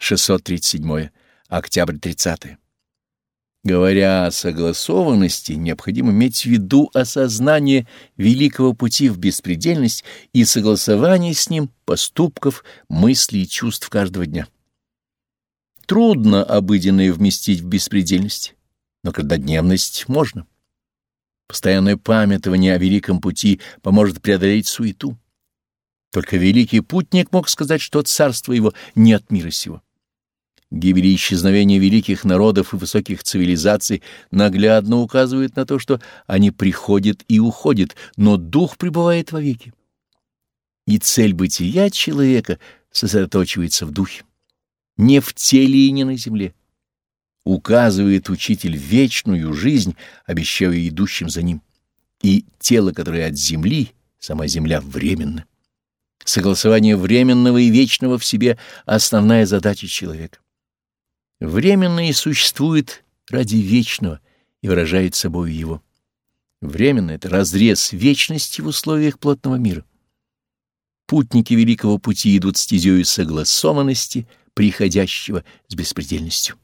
637. Октябрь 30. Говоря о согласованности, необходимо иметь в виду осознание великого пути в беспредельность и согласование с ним поступков, мыслей и чувств каждого дня. Трудно обыденное вместить в беспредельность, но каждодневность можно. Постоянное памятование о великом пути поможет преодолеть суету. Только великий путник мог сказать, что царство его не от мира сего. Гибель и исчезновение великих народов и высоких цивилизаций наглядно указывает на то, что они приходят и уходят, но дух пребывает вовеки. И цель бытия человека сосредоточивается в духе, не в теле и не на земле. Указывает учитель вечную жизнь, обещая идущим за ним. И тело, которое от земли, сама земля временно. Согласование временного и вечного в себе — основная задача человека. Временное существует ради вечного и выражает собой его. Временно — это разрез вечности в условиях плотного мира. Путники великого пути идут стезею согласованности, приходящего с беспредельностью.